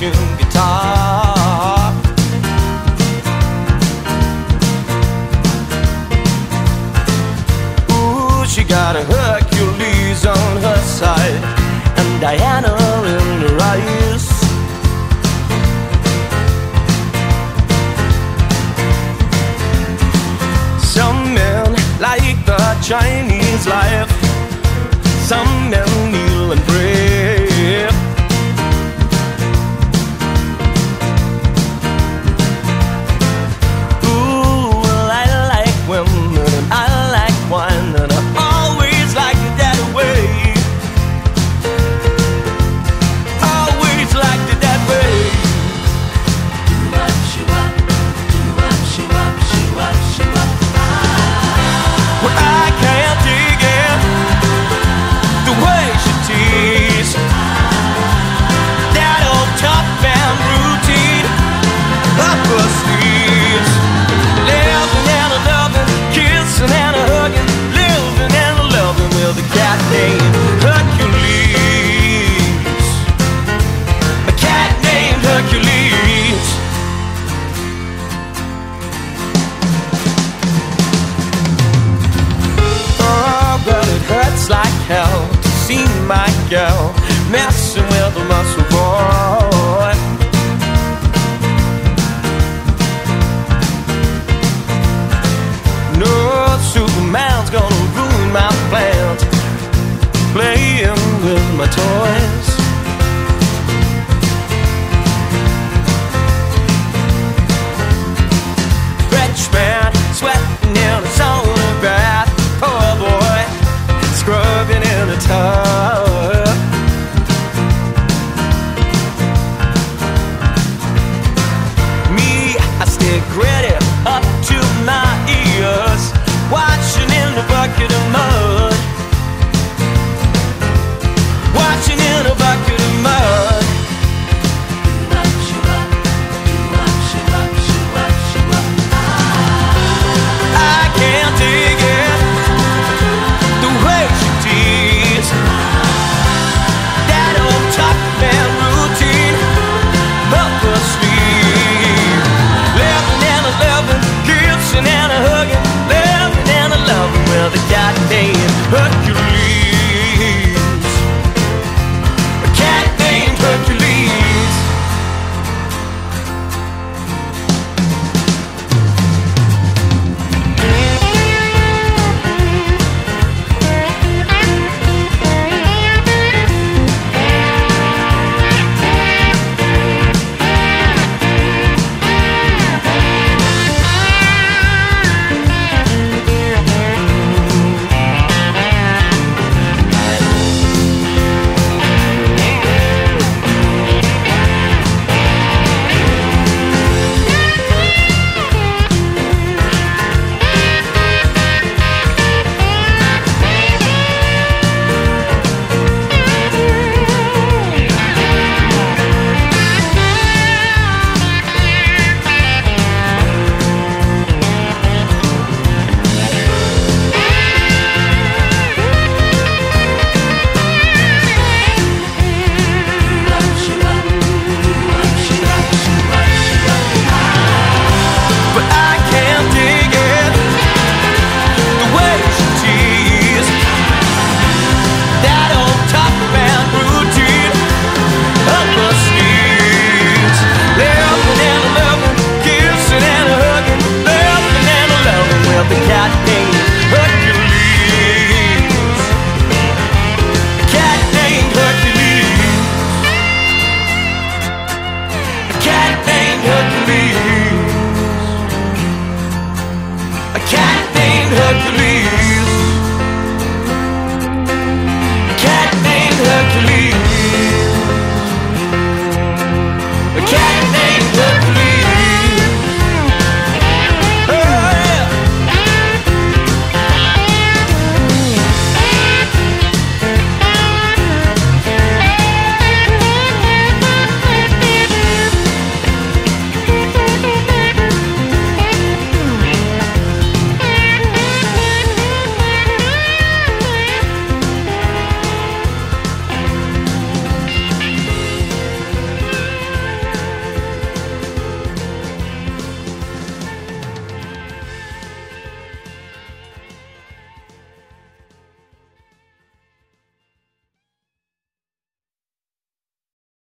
tuned guitar. Ooh, she got a Hercules on her side and Diana in the rise. Some men like the Chinese life. Some men like hell to see my girl messing with a muscle boy.